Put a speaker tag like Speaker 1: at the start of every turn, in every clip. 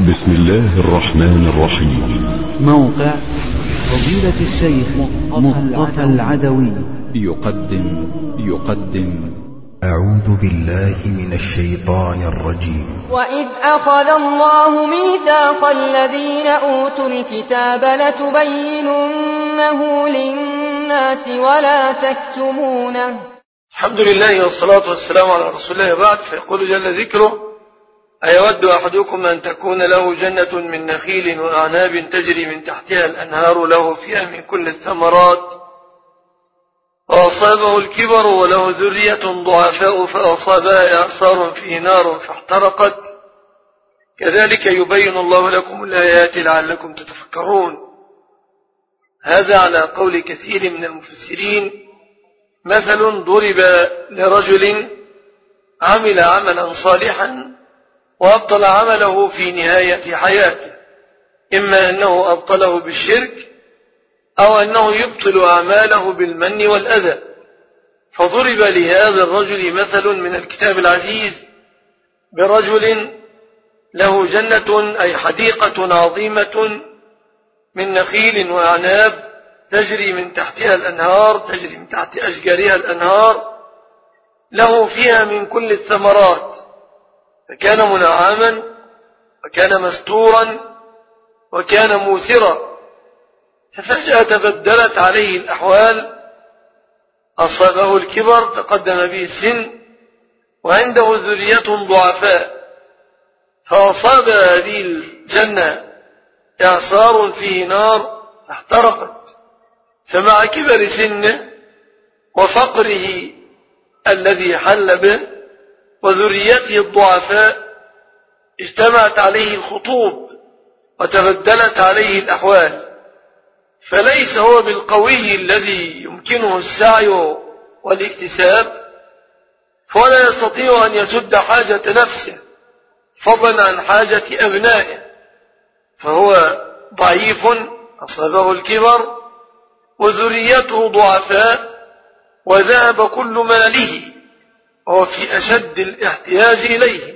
Speaker 1: بسم الله الرحمن الرحيم.
Speaker 2: موقع فضيلة الشيخ مصطفى العدوي.
Speaker 3: يقدم يقدم.
Speaker 4: أعوذ بالله من الشيطان الرجيم.
Speaker 5: وإذ أخذ الله ميثاق الذين أوتوا الكتاب لتبيننه للناس ولا تكتمونه.
Speaker 6: الحمد لله والصلاة والسلام على رسول الله بعد فيقول جل ذكره أيود أحدكم أن تكون له جنة من نخيل وأعناب تجري من تحتها الأنهار له فيها من كل الثمرات. وأصابه الكبر وله ذرية ضعفاء فأصابها إعصار فيه نار فاحترقت. كذلك يبين الله لكم الآيات لعلكم تتفكرون. هذا على قول كثير من المفسرين. مثل ضرب لرجل عمل عملا صالحا وأبطل عمله في نهاية حياته. إما أنه أبطله بالشرك أو أنه يبطل أعماله بالمن والأذى. فضرب لهذا الرجل مثل من الكتاب العزيز برجل له جنة أي حديقة عظيمة من نخيل وأعناب تجري من تحتها الأنهار تجري من تحت أشجارها الأنهار. له فيها من كل الثمرات. فكان منعما وكان مستورا وكان موثرا. ففجأة تبدلت عليه الأحوال أصابه الكبر تقدم به السن وعنده ذرية ضعفاء. فأصاب هذه الجنة إعصار فيه نار فاحترقت. فمع كبر سنه وفقره الذي حل به وذريته الضعفاء اجتمعت عليه الخطوب وتبدلت عليه الأحوال. فليس هو بالقوي الذي يمكنه السعي والاكتساب فلا يستطيع أن يسد حاجة نفسه فضلا عن حاجة أبنائه. فهو ضعيف أصابه الكبر وذريته ضعفاء وذهب كل ماله. وهو في أشد الاحتياج إليه.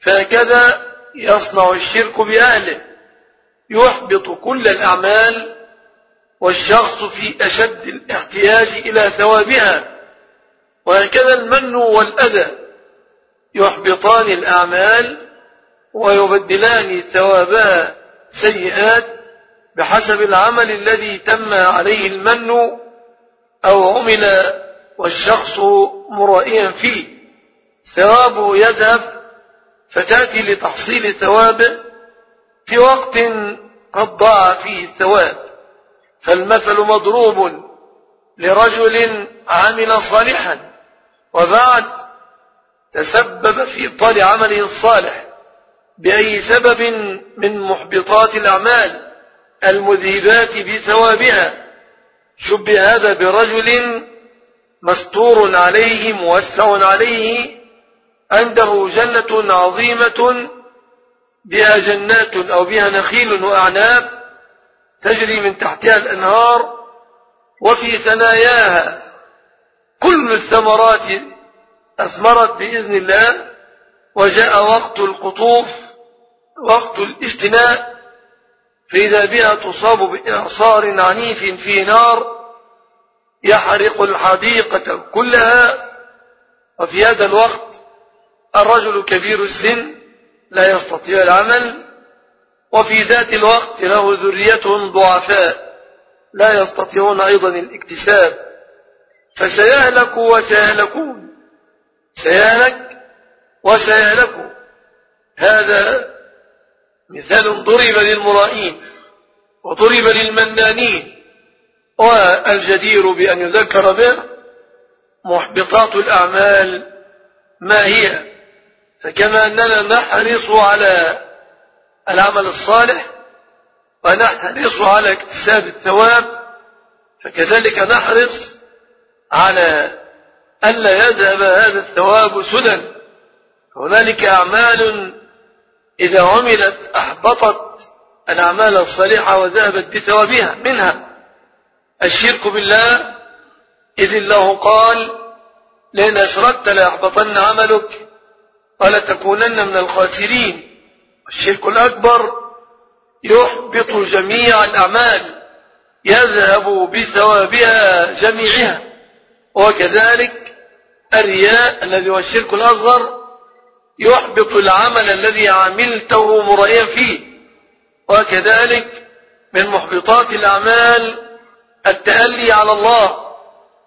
Speaker 6: فهكذا يصنع الشرك بأهله. يحبط كل الأعمال والشخص في أشد الاحتياج إلى ثوابها. وهكذا المن والأذى. يحبطان الأعمال ويبدلان ثوابها سيئات بحسب العمل الذي تم عليه المن أو عمل والشخص مرائيا فيه. ثوابه يذهب فتأتي لتحصيل ثوابه في وقت قد ضاع فيه الثواب. فالمثل مضروب لرجل عمل صالحا وبعد تسبب في إبطال عمله الصالح بأي سبب من محبطات الأعمال المذهبات بثوابها. شبه هذا برجل مستور عليه موسع عليه عنده جنة عظيمة بها جنات أو بها نخيل وأعناب تجري من تحتها الأنهار وفي ثناياها كل الثمرات أثمرت بإذن الله وجاء وقت القطوف وقت الاجتناء فإذا بها تصاب بإعصار عنيف في نار يحرق الحديقة كلها وفي هذا الوقت الرجل كبير السن لا يستطيع العمل وفي ذات الوقت له ذرية ضعفاء لا يستطيعون أيضا الاكتساب. فسيهلك وسيهلكون سيهلك وسيهلكوا هذا مثال ضرب للمرائين وضرب للمنانين. والجدير بأن يذكر به محبطات الأعمال ما هي؟ فكما أننا نحرص على العمل الصالح ونحرص على اكتساب الثواب فكذلك نحرص على ألا يذهب هذا الثواب سدى. هنالك أعمال إذا عملت أحبطت الأعمال الصالحة وذهبت بثوابها منها. الشرك بالله إذ الله قال لئن أشركت ليحبطن عملك ولتكونن من الخاسرين الشرك الأكبر يحبط جميع الأعمال يذهب بثوابها جميعها. وكذلك الرياء الذي هو الشرك الأصغر يحبط العمل الذي عملته مرئيا فيه. وكذلك من محبطات الأعمال التألي على الله.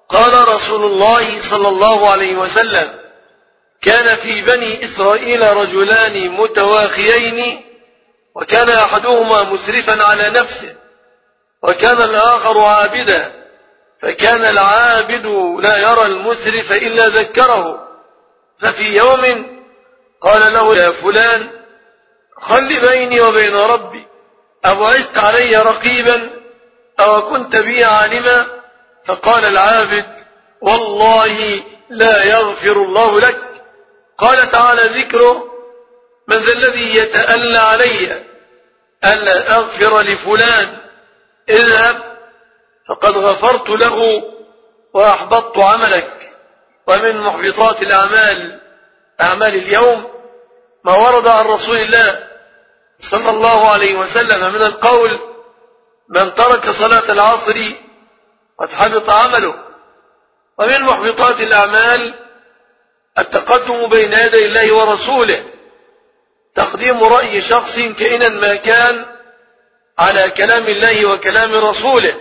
Speaker 6: قال رسول الله صلى الله عليه وسلم كان في بني إسرائيل رجلان متواخيين وكان أحدهما مسرفا على نفسه وكان الآخر عابدا فكان العابد لا يرى المسرف إلا ذكره. ففي يوم قال له يا فلان خل بيني وبين ربي أبعثت علي رقيبا أو كنت بي عالما؟ فقال العابد والله لا يغفر الله لك. قال تعالى ذكره من ذا الذي يتألى علي؟ ألا أغفر لفلان اذهب فقد غفرت له وأحبطت عملك. ومن محبطات الأعمال أعمال اليوم ما ورد عن رسول الله صلى الله عليه وسلم من القول من ترك صلاة العصر قد حبط عمله. ومن محبطات الأعمال التقدم بين يدي الله ورسوله. تقديم رأي شخص كائنا ما كان على كلام الله وكلام رسوله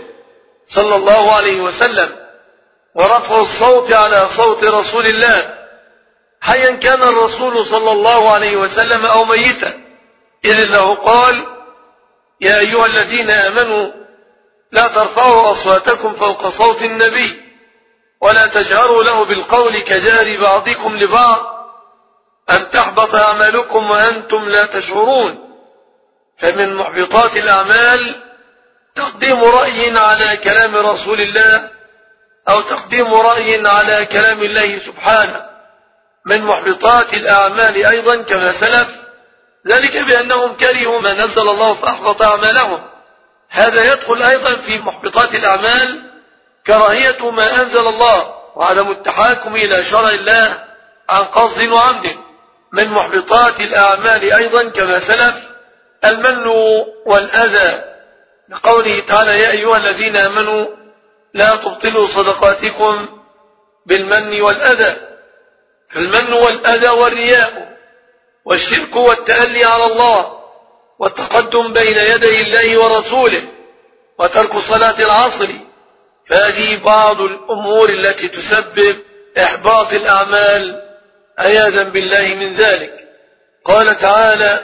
Speaker 6: صلى الله عليه وسلم. ورفع الصوت على صوت رسول الله. حيا كان الرسول صلى الله عليه وسلم أو ميتا. إذ له قال يا أيها الذين آمنوا لا ترفعوا أصواتكم فوق صوت النبي ولا تجهروا له بالقول كجار بعضكم لبعض أن تحبط أعمالكم وأنتم لا تشعرون. فمن محبطات الأعمال تقديم رأي على كلام رسول الله أو تقديم رأي على كلام الله سبحانه. من محبطات الأعمال أيضا كما سلف ذلك بأنهم كرهوا ما نزل الله فأحبط أعمالهم. هذا يدخل أيضا في محبطات الأعمال كراهية ما أنزل الله وعدم التحاكم إلى شرع الله عن قصد وعمد. من محبطات الأعمال أيضا كما سلف المن والأذى. لقوله تعالى يا أيها الذين آمنوا لا تبطلوا صدقاتكم بالمن والأذى. فالمن والأذى والرياء. والشرك والتألي على الله والتقدم بين يدي الله ورسوله وترك صلاة العصر. فهذه بعض الأمور التي تسبب إحباط الأعمال عياذا بالله من ذلك. قال تعالى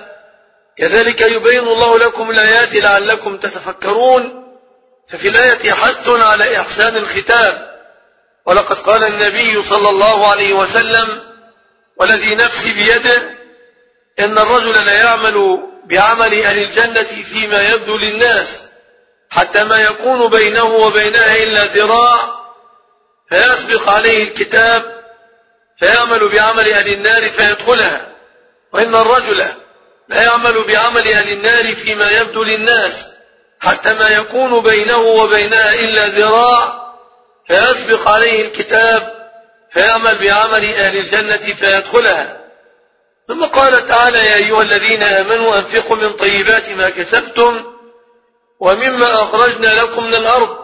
Speaker 6: كذلك يبين الله لكم الآيات لعلكم تتفكرون ففي الآية حث على إحسان الختام. ولقد قال النبي صلى الله عليه وسلم والذي نفسي بيده إن الرجل لا يعمل بعمل أهل الجنة فيما يبدو للناس حتى ما يكون بينه وبينها إلا ذراع فيسبق عليه الكتاب فيعمل بعمل أهل النار فيدخلها. وإن الرجل لا يعمل بعمل أهل النار فيما يبدو للناس حتى ما يكون بينه وبينها إلا ذراع فيسبق عليه الكتاب فيعمل بعمل أهل الجنة فيدخلها. ثم قال تعالى يا أيها الذين آمنوا أنفقوا من طيبات ما كسبتم ومما أخرجنا لكم من الأرض.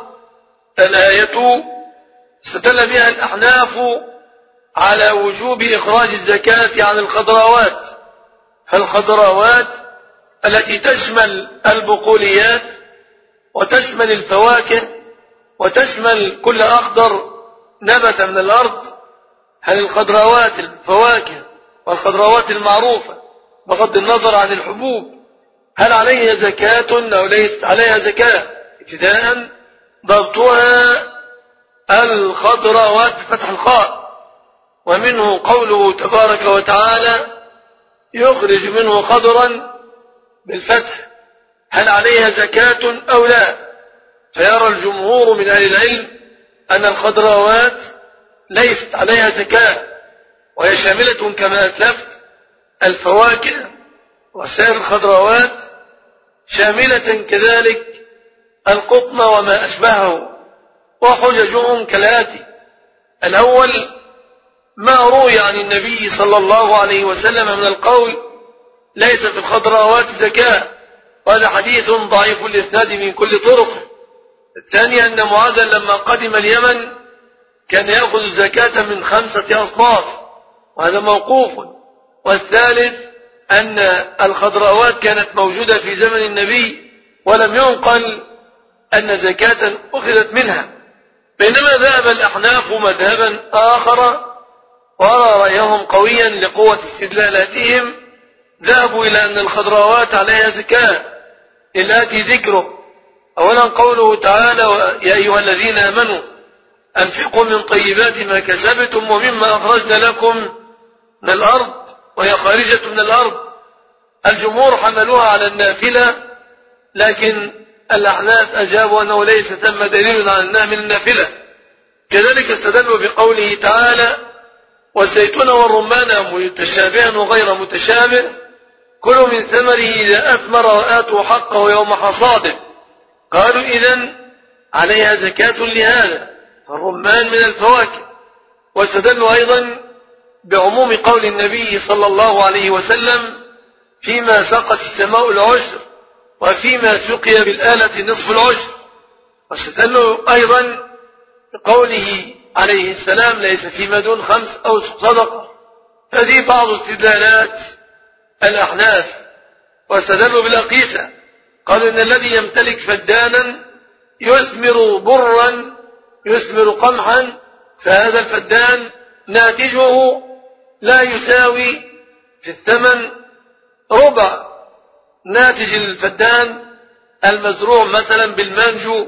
Speaker 6: الآية استدل بها الأحناف على وجوب إخراج الزكاة عن الخضروات فالخضروات التي تشمل البقوليات وتشمل الفواكه وتشمل كل أخضر نبت من الأرض هل الخضروات الفواكه. والخضروات المعروفة بغض النظر عن الحبوب. هل عليها زكاة أو ليست عليها زكاة. ابتداء ضبطها الخضروات بفتح الخاء. ومنه قوله تبارك وتعالى يخرج منه خضرا بالفتح. هل عليها زكاة أو لا؟ فيرى الجمهور من أهل العلم أن الخضروات ليست عليها زكاة. وهي شاملة كما أسلفت الفواكه وسائر الخضروات شاملة كذلك القطن وما أشبهه وحججهم كالآتي. الأول ما روي عن النبي صلى الله عليه وسلم من القول ليس في الخضر الخضراوات زكاة وهذا حديث ضعيف الإسناد من كل طرق. الثاني أن معاذا لما قدم اليمن كان يأخذ زكاة من خمسة أصناف. وهذا موقوف. والثالث أن الخضراوات كانت موجودة في زمن النبي ولم ينقل أن زكاة أخذت منها. بينما ذهب الأحناف مذهبا آخر وأرى رأيهم قويا لقوة استدلالاتهم. ذهبوا إلى أن الخضراوات عليها زكاة. الآتي ذكره. أولا قوله تعالى يا أيها الذين آمنوا أنفقوا من طيبات ما كسبتم ومما أخرجنا لكم من الأرض وهي خارجة من الأرض. الجمهور حملوها على النافلة لكن الأحناف أجابوا أنه ليس ثم دليل على أنها من النافلة. كذلك استدلوا بقوله تعالى والزيتون والرمان متشابها وغير متشابه كلوا من ثمره إذا أثمر وآتوا حقه يوم حصاده. قالوا إذا عليها زكاة لهذا فالرمان من الفواكه. واستدلوا أيضا بعموم قول النبي صلى الله عليه وسلم فيما سقت السماء العشر وفيما سقي بالآلة نصف العشر. واستدلوا أيضا بقوله عليه السلام ليس فيما دون خمس أو صدقة. هذه بعض استدلالات الأحناف. واستدلوا بالأقيسة. قالوا إن الذي يمتلك فدانا يثمر برا يثمر قمحا فهذا الفدان ناتجه لا يساوي في الثمن ربع. ناتج الفدان المزروع مثلا بالمانجو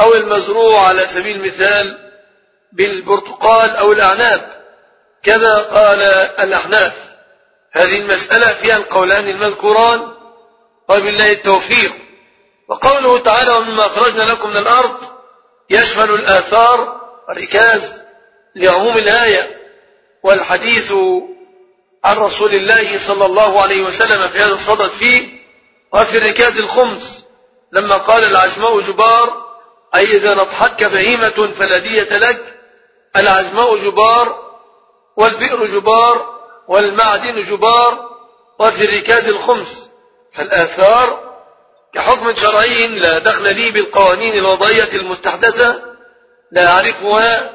Speaker 6: أو المزروع على سبيل المثال بالبرتقال أو الأعناب كذا قال الأحناف. هذه المسألة فيها القولان المذكوران وبالله التوفيق. وقوله تعالى ومما أخرجنا لكم من الأرض يشمل الآثار والركاز لعموم الآية. والحديث عن رسول الله صلى الله عليه وسلم في هذا الصدد فيه وفي الركاز الخمس لما قال العجماء جبار أي إذا نضحك بهيمة فلا دية لك العجماء جبار والبئر جبار والمعدن جبار وفي الركاز الخمس. فالآثار كحكم شرعي لا دخل لي بالقوانين الوضعية المستحدثة لا أعرفها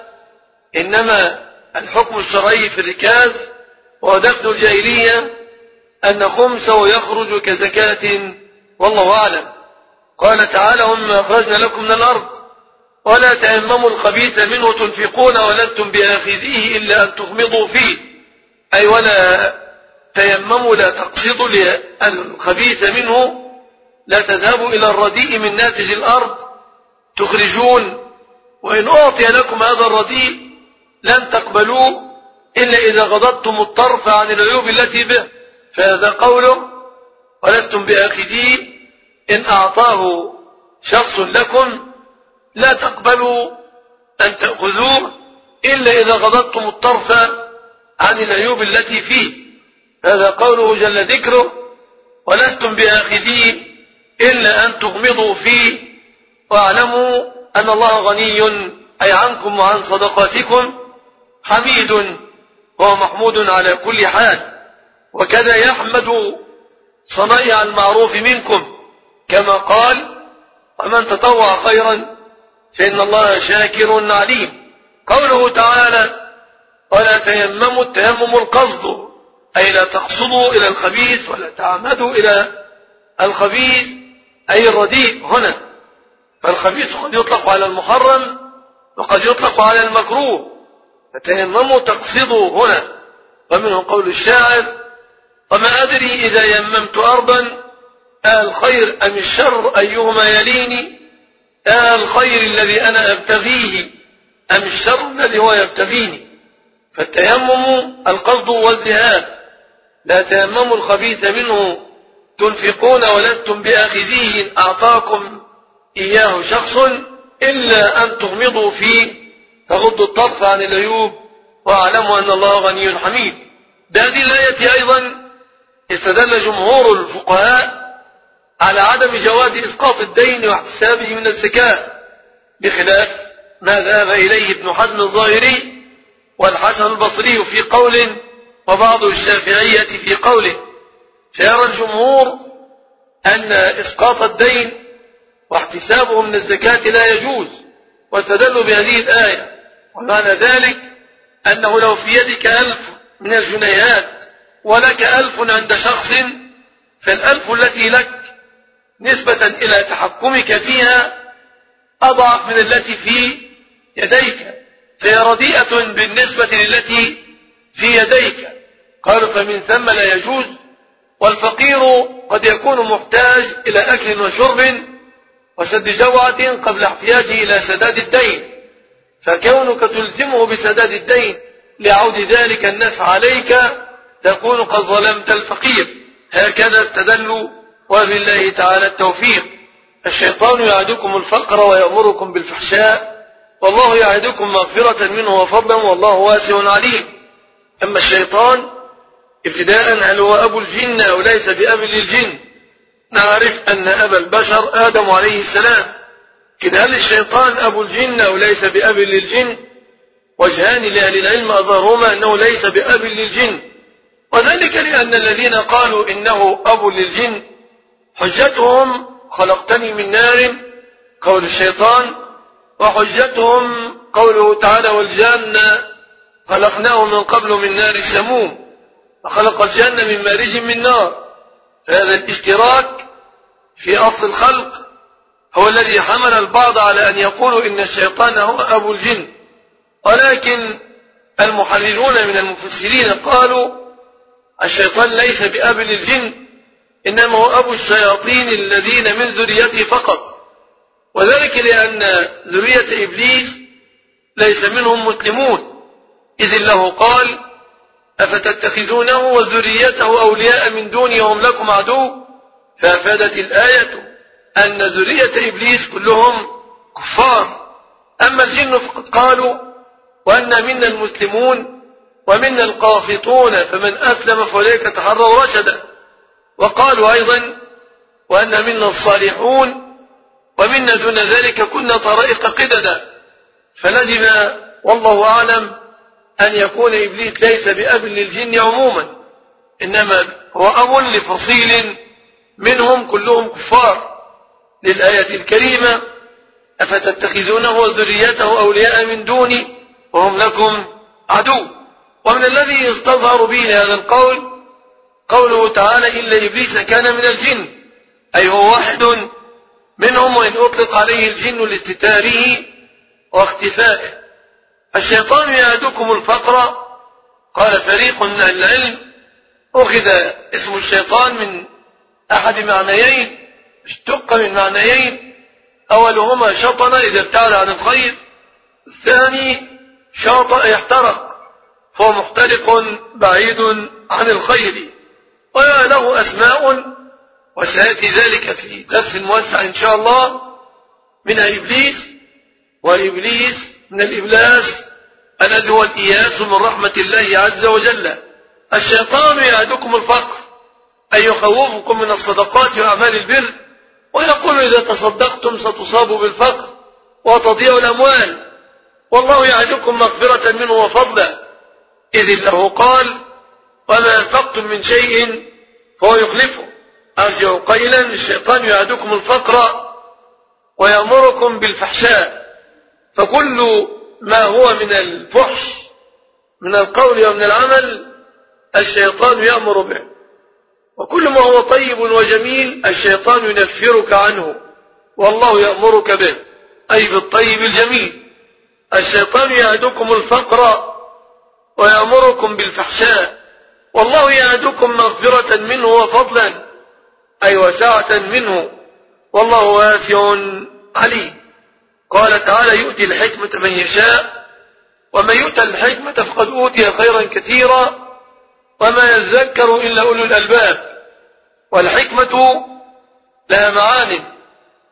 Speaker 6: إنما الحكم الشرعي في الركاز ودفن الجاهلية أن خمسه يخرج كزكاة والله أعلم. قال تعالى هم أخرجنا لكم من الأرض. ولا تيمموا الخبيث منه تنفقون ولستم بآخذيه إلا أن تغمضوا فيه. أي ولا تيمموا لا تقصدوا الخبيث منه. لا تذهبوا إلى الرديء من ناتج الأرض تخرجون. وإن أعطي لكم هذا الرديء لن تقبلوه إلا إذا غضبتم الطرف عن العيوب التي به. فهذا قوله ولستم بآخذيه إن أعطاه شخص لكم لا تقبلوا أن تأخذوه إلا إذا غضبتم الطرف عن العيوب التي فيه. هذا قوله جل ذكره ولستم بآخذيه إلا أن تغمضوا فيه واعلموا أن الله غني أي عنكم وعن صدقاتكم حميد وهو محمود على كل حال وكذا يحمد صنائع المعروف منكم كما قال ومن تطوع خيرا فإن الله شاكر عليم قوله تعالى ولا تيمموا التيمم القصد أي لا تقصدوا إلى الخبيث ولا تعمدوا إلى الخبيث أي الرديء. هنا فالخبيث قد يطلق على المحرم وقد يطلق على المكروه فتيمموا تقصدوا هنا. ومنه قول الشاعر وما أدري إذا يممت أرضا الخير أم الشر أيهما يليني؟ الخير الذي أنا أبتغيه أم الشر الذي هو يبتغيني؟ فالتيمم القصد والذهاب. لا تيمموا الخبيث منه تنفقون ولستم بآخذيه أعطاكم إياه شخص إلا أن تغمضوا فيه. تغضوا الطرف عن العيوب واعلموا أن الله غني حميد. بهذه الآية أيضا استدل جمهور الفقهاء على عدم جواز إسقاط الدين واحتسابه من الزكاة بخلاف ما ذهب إليه ابن حزم الظاهري والحسن البصري في قول وبعض الشافعية في قوله. فيرى الجمهور أن إسقاط الدين واحتسابه من الزكاة لا يجوز واستدلوا بهذه الآية. ومعنى ذلك أنه لو في يدك ألف من الجنيهات ولك ألف عند شخص فالألف التي لك نسبة إلى تحكمك فيها أضعف من التي في يديك فهي رديئة بالنسبة للتي في يديك. قالوا فمن ثم لا يجوز والفقير قد يكون محتاج إلى أكل وشرب وسد جوعة قبل احتياجه إلى سداد الدين. فكونك تلزمه بسداد الدين لعود ذلك النفع عليك تكون قد ظلمت الفقير. هكذا استدلوا وبالله تعالى التوفيق. الشيطان يعدكم الفقر ويأمركم بالفحشاء والله يعدكم مغفرة منه وفضلا والله واسع عليم. أما الشيطان ابتداء هل هو أبو الجن أو ليس بأب للجن. نعرف أن أبا البشر آدم عليه السلام كده هل الشيطان أبو الجن أو ليس بأب للجن. وجهان لأهل العلم أظهرهما أنه ليس بأب للجن. وذلك لأن الذين قالوا إنه أب للجن حجتهم خلقتني من نار قول الشيطان وحجتهم قوله تعالى والجنة خلقناه من قبل من نار السموم وخلق الجنة من مارج من نار. فهذا الاشتراك في أصل الخلق هو الذي حمل البعض على أن يقولوا إن الشيطان هو أبو الجن. ولكن المحللون من المفسرين قالوا الشيطان ليس بأب للجن إنما هو أبو الشياطين الذين من ذريته فقط. وذلك لأن ذرية إبليس ليس منهم مسلمون. إذ له قال أفتتخذونه وذريته أولياء من دوني وهم لكم عدو؟ فأفادت الآية. أن ذرية إبليس كلهم كفار. أما الجن فقد قالوا وأن منا المسلمون ومنا القاسطون فمن أسلم فأولئك تحروا رشدا. وقالوا أيضا وأن منا الصالحون ومنا دون ذلك كنا طرائق قددا. فلزم والله أعلم أن يكون إبليس ليس بأب للجن عموما إنما هو أب لفصيل منهم كلهم كفار. للآية الكريمة أفتتخذونه وذريته أولياء من دوني وهم لكم عدو. ومن الذي يستظهر به هذا القول؟ قوله تعالى إلا إبليس كان من الجن. أي هو واحد منهم وإن أطلق عليه الجن لاستتاره واختفائه. الشيطان يعدكم الفقر. قال فريق من العلم. أخذ اسم الشيطان من أحد معنيين. اشتق من معنيين أولهما شطن إذا ابتعد عن الخير الثاني شاطئ يحترق فهو محترق بعيد عن الخير وله أسماء وسيأتي ذلك في درس موسع إن شاء الله من إبليس وإبليس من الإبلاس الذي هو الإياس من رحمة الله عز وجل. الشيطان يعدكم الفقر أي يخوفكم من الصدقات وأعمال البر ويقول إذا تصدقتم ستصابوا بالفقر وتضيع الأموال. والله يعدكم مغفرة منه وفضلا إذ له قال وما أنفقتم من شيء فهو يخلفه. أرجع قيلا الشيطان يعدكم الفقر ويأمركم بالفحشاء. فكل ما هو من الفحش من القول ومن العمل الشيطان يأمر به. وكل ما هو طيب وجميل الشيطان ينفرك عنه والله يأمرك به. أي بالطيب الجميل. الشيطان يعدكم الفقر ويأمركم بالفحشاء. والله يعدكم مغفرة منه وفضلا. أي وسعة منه. والله واسع عليم. قال تعالى يؤتي الحكمة من يشاء. ومن يؤتى الحكمة فقد أوتي خيرا كثيرا. وما يذكر إلا أولو الألباب والحكمة لها معان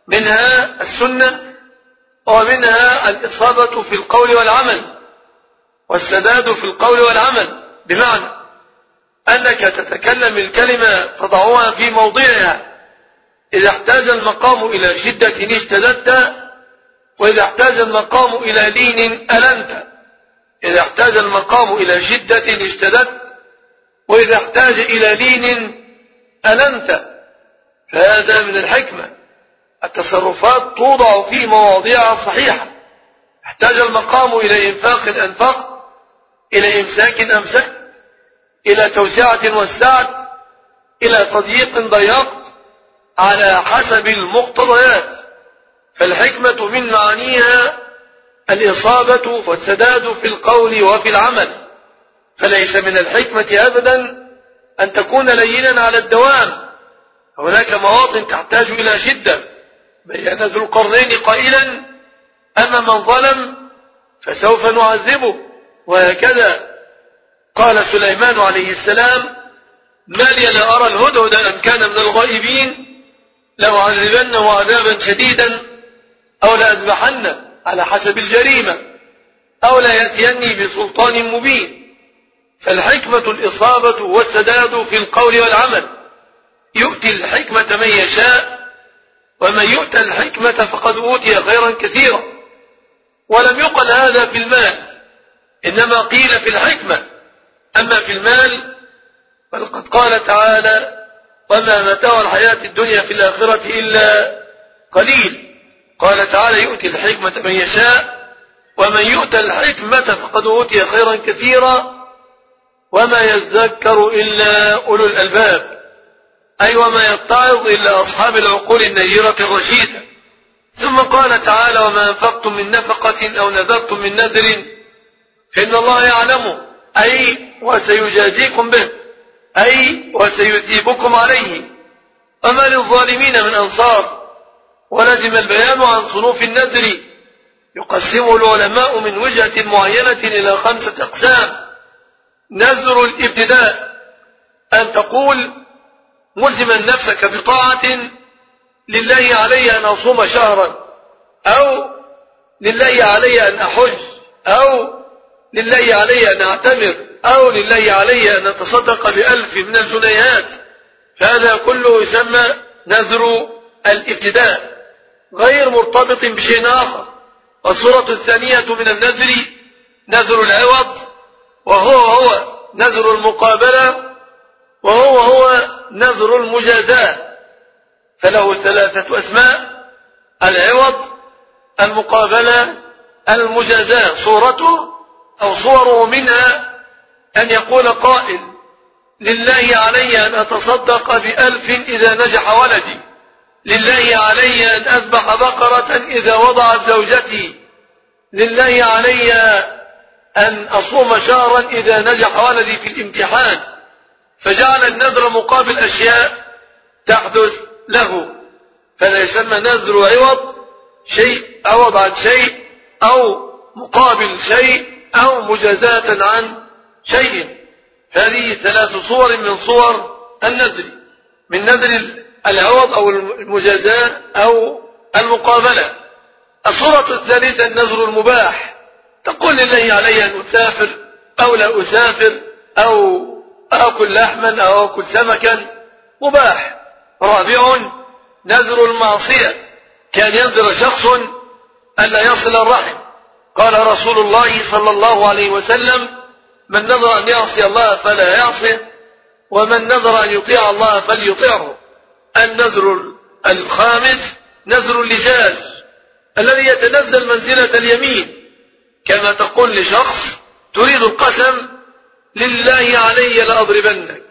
Speaker 6: منها السنة ومنها الإصابة في القول والعمل والسداد في القول والعمل. بمعنى أنك تتكلم الكلمة تضعها في موضعها. إذا احتاج المقام إلى شدة اشتددت وإذا احتاج المقام إلى لين ألنت. إذا احتاج المقام إلى شدة اشتددت وإذا احتاج إلى لين ألنت. فهذا من الحكمة. التصرفات توضع في مواضيعها الصحيحة احتاج المقام إلى إنفاق أنفقت إلى إمساك أمسكت إلى توسعة وسعت إلى تضييق ضيقت على حسب المقتضيات. فالحكمة من معانيها الإصابة والسداد في القول وفي العمل. فليس من الحكمة أبدا أن تكون لينا على الدوام. هناك مواطن تحتاج إلى شدة بين ذو القرنين قائلا أما من ظلم فسوف نعذبه. وهكذا قال سليمان عليه السلام ما لي لا أرى الهدهد أم كان من الغائبين. لو عذبنه عذابا شديدا أو لأذبحنه على حسب الجريمة أو لا يأتيني بسلطان مبين. فالحكمة الإصابة والسداد في القول والعمل. يؤتي الحكمة من يشاء ومن يؤتى الحكمة فقد أوتي خيرا كثيرا. ولم يقل هذا في المال إنما قيل في الحكمة. أما في المال فلقد قال تعالى وما متاع الحياة الدنيا في الآخرة إلا قليل. قال تعالى يؤتي الحكمة من يشاء ومن يؤتى الحكمة فقد أوتي خيرا كثيرا. وما يذكر إلا أولو الألباب. أي وما يتعظ إلا أصحاب العقول النيرة الرشيدة. ثم قال تعالى وما أنفقتم من نفقة أو نذرتم من نذر. فإن الله يعلمه أي وسيجازيكم به. أي وسيثيبكم عليه. وما للظالمين من أنصار. ولزم البيان عن صنوف النذر. يقسمه العلماء من وجهة معينة إلى خمسة أقسام. نذر الابتداء. أن تقول ملزما نفسك بطاعة لله علي أن أصوم شهرا أو لله علي أن أحج أو لله علي أن أعتمر أو لله علي أن أتصدق بألف من الجنيهات. فهذا كله يسمى نذر الابتداء. غير مرتبط بشيء آخر. والصورة الثانية من النذر نذر العوض. وهو هو نذر المقابلة وهو هو نذر المجازاة. فله ثلاثة أسماء العوض المقابلة المجازاة. صورته أو صوره منها أن يقول قائل لله علي أن أتصدق بألف إذا نجح ولدي. لله علي أن أذبح بقرة إذا وضعت زوجتي. لله علي أن أصوم شهرا إذا نجح ولدي في الامتحان. فجعل النذر مقابل أشياء تحدث له. فلا يسمى نذر عوض شيء عوض عن شيء أو مقابل شيء أو مجازاة عن شيء. هذه ثلاث صور من صور النذر من نذر العوض أو المجازاة أو المقابلة. الصورة الثالثة النذر المباح. تقول لله علي أن أسافر أو لا أسافر أو آكل لحما أو آكل سمكا. مباح. رابع نذر المعصية. كان ينذر شخص ألا يصل الرحم. قال رسول الله صلى الله عليه وسلم من نذر أن يعصي الله فلا يعصيه ومن نذر أن يطيع الله فليطيعه. النذر الخامس نذر اللجاج الذي يتنزل منزلة اليمين. كما تقول لشخص تريد القسم لله علي لأضربنك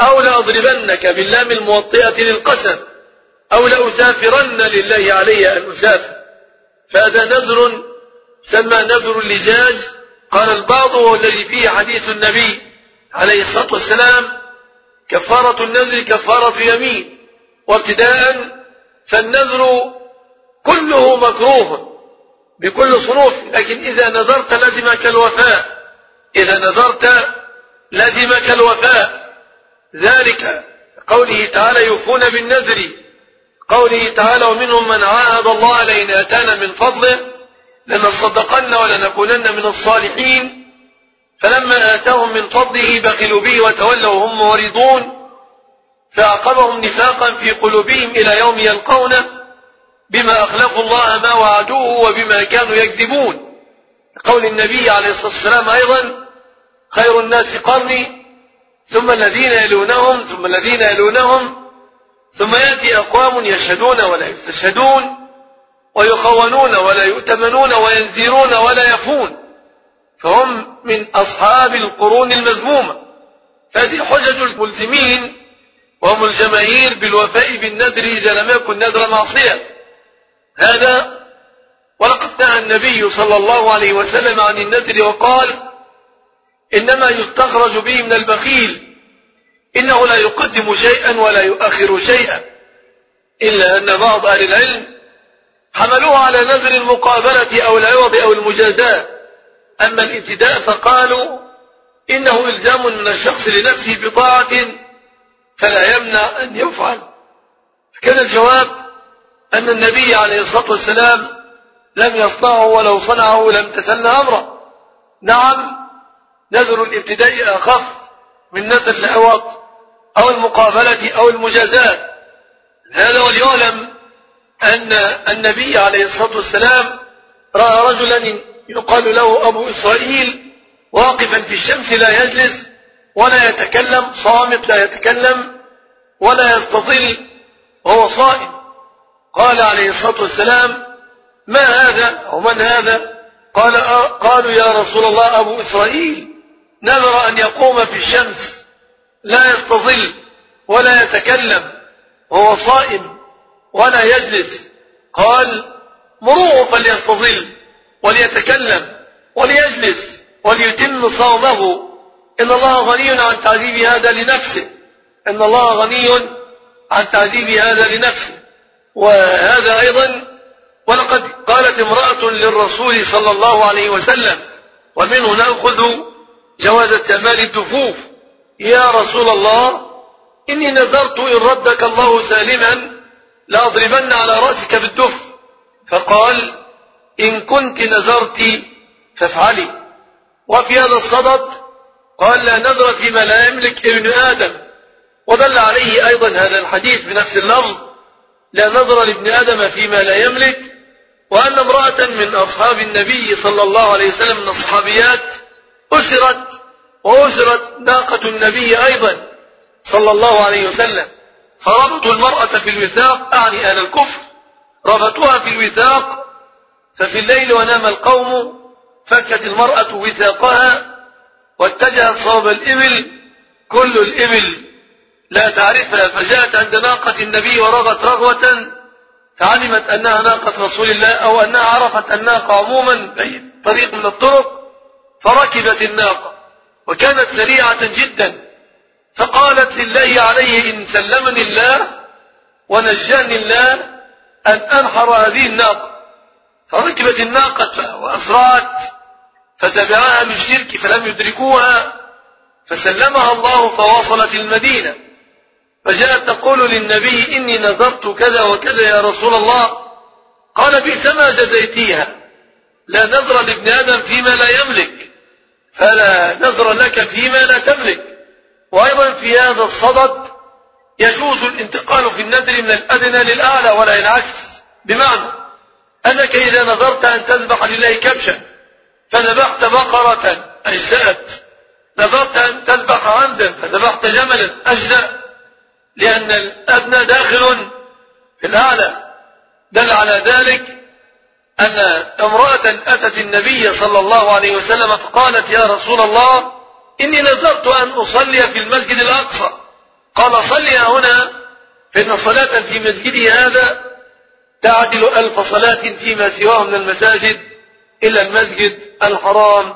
Speaker 6: أو لأضربنك باللام الموطئة للقسم أو لأسافرن لله علي أن أسافر فهذا نذر سمى نذر اللجاج قال البعض هو الذي فيه حديث النبي عليه الصلاة والسلام كفارة النذر كفارة يمين وابتداء فالنذر كله مكروه بكل صنوف لكن إذا نذرت لزمك الوفاء إذا نذرت لزمك الوفاء. ذلك قوله تعالى يوفون بالنذر. قوله تعالى ومنهم من عاهد الله لئن أتانا من فضله لنصدقن ولنكونن من الصالحين. فلما آتاهم من فضله بخلوا به وتولوا وهم معرضون. فأعقبهم نفاقا في قلوبهم إلى يوم يلقونه بما أخلفوا الله ما وعدوه. وبما كانوا يكذبون. قول النبي عليه الصلاة والسلام أيضا خير الناس قرني ثم الذين يلونهم ثم الذين يلونهم ثم يأتي أقوام يشهدون ولا يستشهدون ويخونون ولا يؤتمنون وينذرون ولا يفون فهم من أصحاب القرون المذمومة. هذه حجج الملزمين وهم الجماهير بالوفاء بالنذر إذا لم يكن نذر معصية. هذا ولقد نهى النبي صلى الله عليه وسلم عن النذر وقال إنما يستخرج به من البخيل إنه لا يقدم شيئا ولا يؤخر شيئا إلا أن بعض أهل العلم حملوه على نذر المقابلة أو العوض أو المجازاة. أما الابتداء فقالوا إنه إلزام من الشخص لنفسه بطاعة فلا يمنع أن يفعل. كان الجواب أن النبي عليه الصلاة والسلام لم يصنعه ولو صنعه لم تسن أمره. نعم نذر الابتداء أخف من نذر العوض أو المقابلة أو المجازات هذا وليعلم أن النبي عليه الصلاة والسلام رأى رجلا يقال له أبو إسرائيل واقفا في الشمس لا يجلس ولا يتكلم صامت لا يتكلم ولا يستظل وهو صائم. قال عليه الصلاة والسلام ما هذا أو من هذا؟ قال قالوا يا رسول الله أبو إسرائيل نذر أن يقوم في الشمس لا يستظل ولا يتكلم وهو صائم ولا يجلس. قال مروه فليستظل وليتكلم وليجلس وليتم صومه. إن الله غني عن تعذيب هذا لنفسه. إن الله غني عن تعذيب هذا لنفسه. وهذا أيضا ولقد قالت امرأة للرسول صلى الله عليه وسلم ومنه نأخذ جواز التمال الدفوف. يا رسول الله إني نذرت إن ردك الله سالما لأضربن على رأسك بالدف. فقال إن كنت نذرت فافعلي. وفي هذا الصدد قال لا نذر فيما لا يملك ابن آدم. ودل عليه أيضا هذا الحديث بنفس اللفظ لا نذر لابن آدم فيما لا يملك وأن امرأة من أصحاب النبي صلى الله عليه وسلم من الصحابيات أسرت وأسرت ناقة النبي أيضا صلى الله عليه وسلم. فربطوا المرأة في الوثاق أعني أهل الكفر. ربطوها في الوثاق ففي الليل ونام القوم فكت المرأة وثاقها واتجهت صوب الإبل. كل الإبل لا تعرفها فجاءت عند ناقة النبي ورغت رغوة. فعلمت أنها ناقة رسول الله أو أنها عرفت الناقة عموما في طريق من الطرق فركبت الناقة وكانت سريعة جدا. فقالت لله عليه إن سلمني الله ونجاني الله أن أنحر هذه الناقة. فركبت الناقة وأسرعت فتبعها بالشرك فلم يدركوها فسلمها الله فوصلت المدينة. فجاءت تقول للنبي إني نذرت كذا وكذا يا رسول الله. قال بئس ما جزيتيها. لا نذر لابن آدم فيما لا يملك. فلا نذر لك فيما لا تملك. وأيضا في هذا الصدد يجوز الانتقال في النذر من الأدنى للأعلى ولا العكس. بمعنى أنك إذا نذرت أن تذبح لله كبشا فذبحت بقرة أجزأت نذرت أن تذبح عمدا فذبحت جملا أجزأ لأن الأدنى داخل في الأعلى. دل على ذلك أن امرأة أتت النبي صلى الله عليه وسلم فقالت يا رسول الله إني نذرت أن أصلي في المسجد الأقصى. قال صلي هنا فإن صلاة في مسجدي هذا تعدل ألف صلاة فيما سواه من المساجد إلا المسجد الحرام.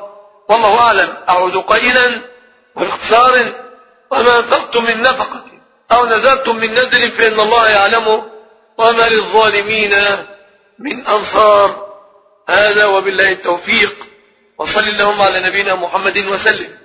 Speaker 6: والله أعلم. أعود قائلا باختصار وما أنفقتم من نفقة. أو نذرتم من نذر فإن الله يعلمه وما للظالمين من أنصار. هذا وبالله التوفيق. وصل اللهم على نبينا محمد وسلم.